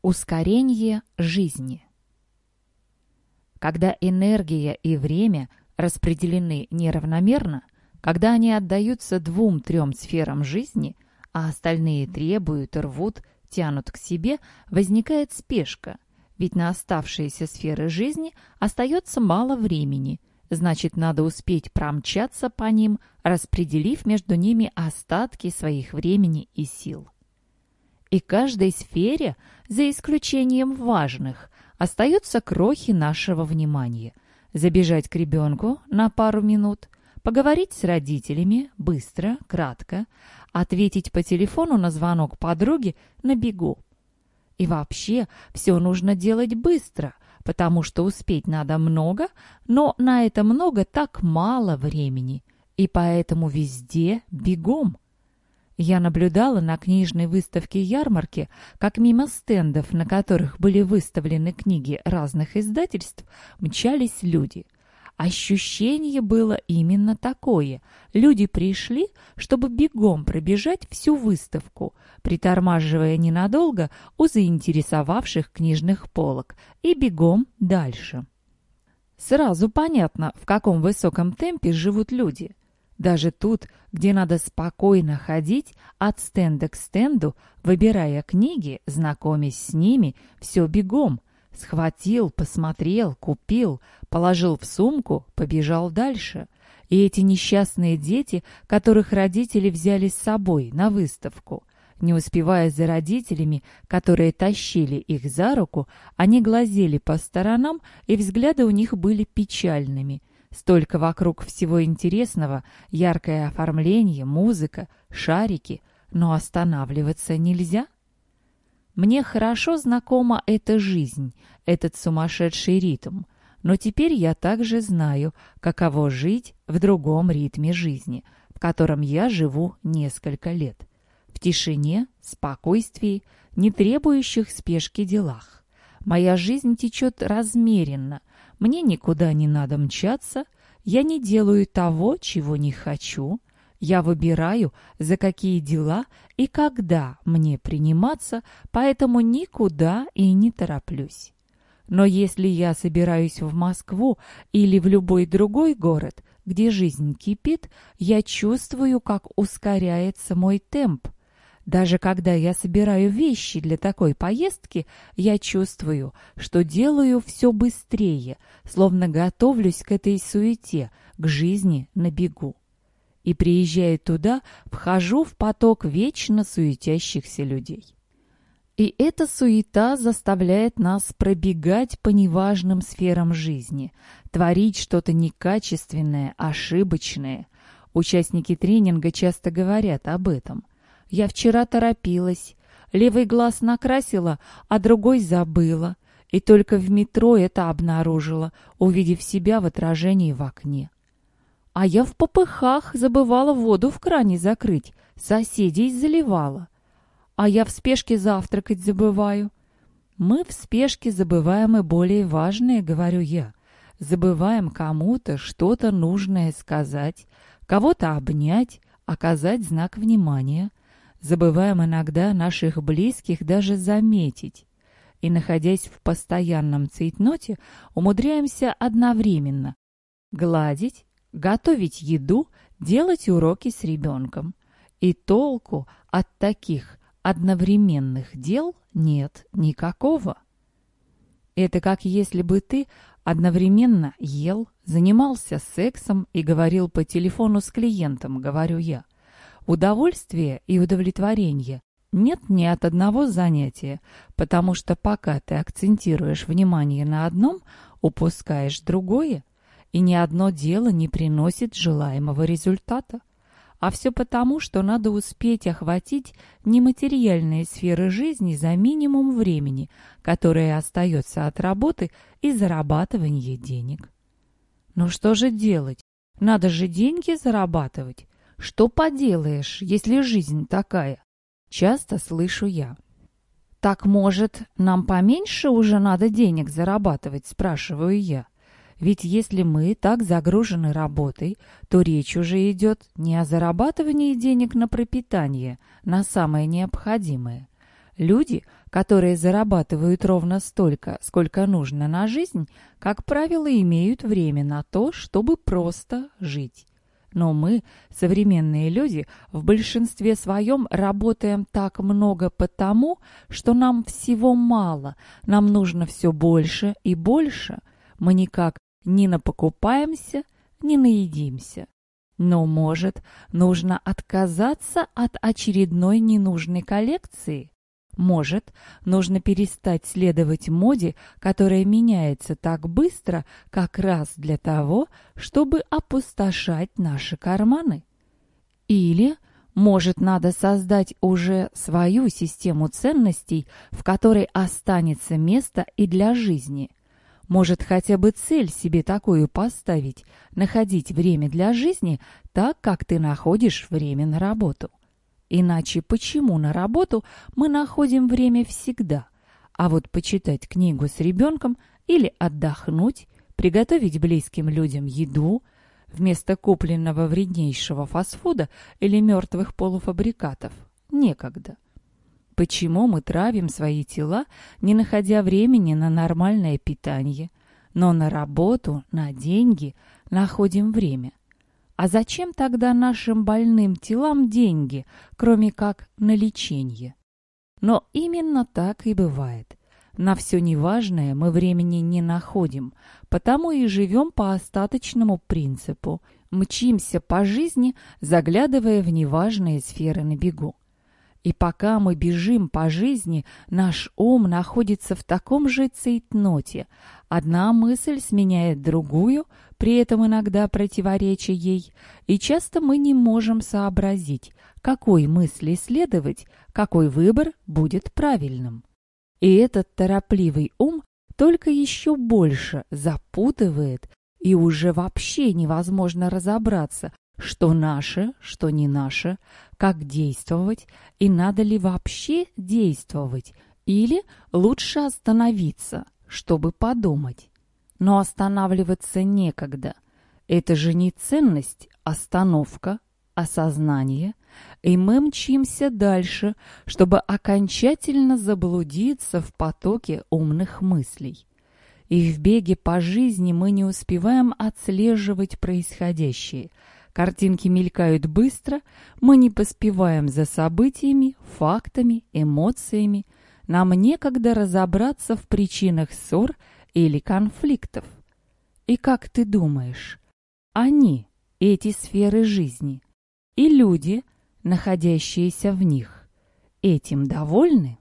Ускорение жизни. Когда энергия и время распределены неравномерно, когда они отдаются двум-трем сферам жизни, а остальные требуют, рвут, тянут к себе, возникает спешка, ведь на оставшиеся сферы жизни остается мало времени, значит, надо успеть промчаться по ним, распределив между ними остатки своих времени и сил. И каждой сфере, за исключением важных, остаются крохи нашего внимания. Забежать к ребенку на пару минут, поговорить с родителями быстро, кратко, ответить по телефону на звонок подруги на бегу. И вообще все нужно делать быстро, потому что успеть надо много, но на это много так мало времени, и поэтому везде бегом – я наблюдала на книжной выставке ярмарки, как мимо стендов, на которых были выставлены книги разных издательств, мчались люди. Ощущение было именно такое. Люди пришли, чтобы бегом пробежать всю выставку, притормаживая ненадолго у заинтересовавших книжных полок, и бегом дальше. Сразу понятно, в каком высоком темпе живут люди. Даже тут, где надо спокойно ходить от стенда к стенду, выбирая книги, знакомясь с ними, все бегом. Схватил, посмотрел, купил, положил в сумку, побежал дальше. И эти несчастные дети, которых родители взяли с собой на выставку. Не успевая за родителями, которые тащили их за руку, они глазели по сторонам, и взгляды у них были печальными – Столько вокруг всего интересного, яркое оформление, музыка, шарики, но останавливаться нельзя. Мне хорошо знакома эта жизнь, этот сумасшедший ритм, но теперь я также знаю, каково жить в другом ритме жизни, в котором я живу несколько лет. В тишине, спокойствии, не требующих спешки делах. Моя жизнь течет размеренно, мне никуда не надо мчаться, я не делаю того, чего не хочу. Я выбираю, за какие дела и когда мне приниматься, поэтому никуда и не тороплюсь. Но если я собираюсь в Москву или в любой другой город, где жизнь кипит, я чувствую, как ускоряется мой темп. Даже когда я собираю вещи для такой поездки, я чувствую, что делаю все быстрее, словно готовлюсь к этой суете, к жизни на бегу. И приезжая туда, вхожу в поток вечно суетящихся людей. И эта суета заставляет нас пробегать по неважным сферам жизни, творить что-то некачественное, ошибочное. Участники тренинга часто говорят об этом – я вчера торопилась. Левый глаз накрасила, а другой забыла. И только в метро это обнаружила, увидев себя в отражении в окне. А я в попыхах забывала воду в кране закрыть, соседей заливала. А я в спешке завтракать забываю. Мы в спешке забываем и более важное, говорю я. Забываем кому-то что-то нужное сказать, кого-то обнять, оказать знак внимания. Забываем иногда наших близких даже заметить. И, находясь в постоянном цейтноте, умудряемся одновременно гладить, готовить еду, делать уроки с ребенком. И толку от таких одновременных дел нет никакого. Это как если бы ты одновременно ел, занимался сексом и говорил по телефону с клиентом, говорю я. Удовольствие и удовлетворение нет ни от одного занятия, потому что пока ты акцентируешь внимание на одном, упускаешь другое, и ни одно дело не приносит желаемого результата. А все потому, что надо успеть охватить нематериальные сферы жизни за минимум времени, которое остается от работы и зарабатывания денег. Ну что же делать? Надо же деньги зарабатывать. Что поделаешь, если жизнь такая? Часто слышу я. Так, может, нам поменьше уже надо денег зарабатывать, спрашиваю я. Ведь если мы так загружены работой, то речь уже идет не о зарабатывании денег на пропитание, на самое необходимое. Люди, которые зарабатывают ровно столько, сколько нужно на жизнь, как правило, имеют время на то, чтобы просто жить. Но мы, современные люди, в большинстве своем работаем так много потому, что нам всего мало, нам нужно все больше и больше. Мы никак не напокупаемся, не наедимся. Но, может, нужно отказаться от очередной ненужной коллекции? Может, нужно перестать следовать моде, которая меняется так быстро, как раз для того, чтобы опустошать наши карманы? Или, может, надо создать уже свою систему ценностей, в которой останется место и для жизни? Может, хотя бы цель себе такую поставить – находить время для жизни так, как ты находишь время на работу? Иначе почему на работу мы находим время всегда? А вот почитать книгу с ребенком или отдохнуть, приготовить близким людям еду вместо купленного вреднейшего фастфуда или мертвых полуфабрикатов некогда. Почему мы травим свои тела, не находя времени на нормальное питание, но на работу, на деньги находим время? А зачем тогда нашим больным телам деньги, кроме как на лечение? Но именно так и бывает. На все неважное мы времени не находим, потому и живем по остаточному принципу. Мчимся по жизни, заглядывая в неважные сферы на бегу. И пока мы бежим по жизни, наш ум находится в таком же цейтноте. Одна мысль сменяет другую, при этом иногда противоречия ей, и часто мы не можем сообразить, какой мысли следовать, какой выбор будет правильным. И этот торопливый ум только еще больше запутывает, и уже вообще невозможно разобраться, что наше, что не наше, как действовать и надо ли вообще действовать, или лучше остановиться, чтобы подумать. Но останавливаться некогда. Это же не ценность, остановка, осознание, и мы мчимся дальше, чтобы окончательно заблудиться в потоке умных мыслей. И в беге по жизни мы не успеваем отслеживать происходящее – Картинки мелькают быстро, мы не поспеваем за событиями, фактами, эмоциями. Нам некогда разобраться в причинах ссор или конфликтов. И как ты думаешь, они, эти сферы жизни, и люди, находящиеся в них, этим довольны?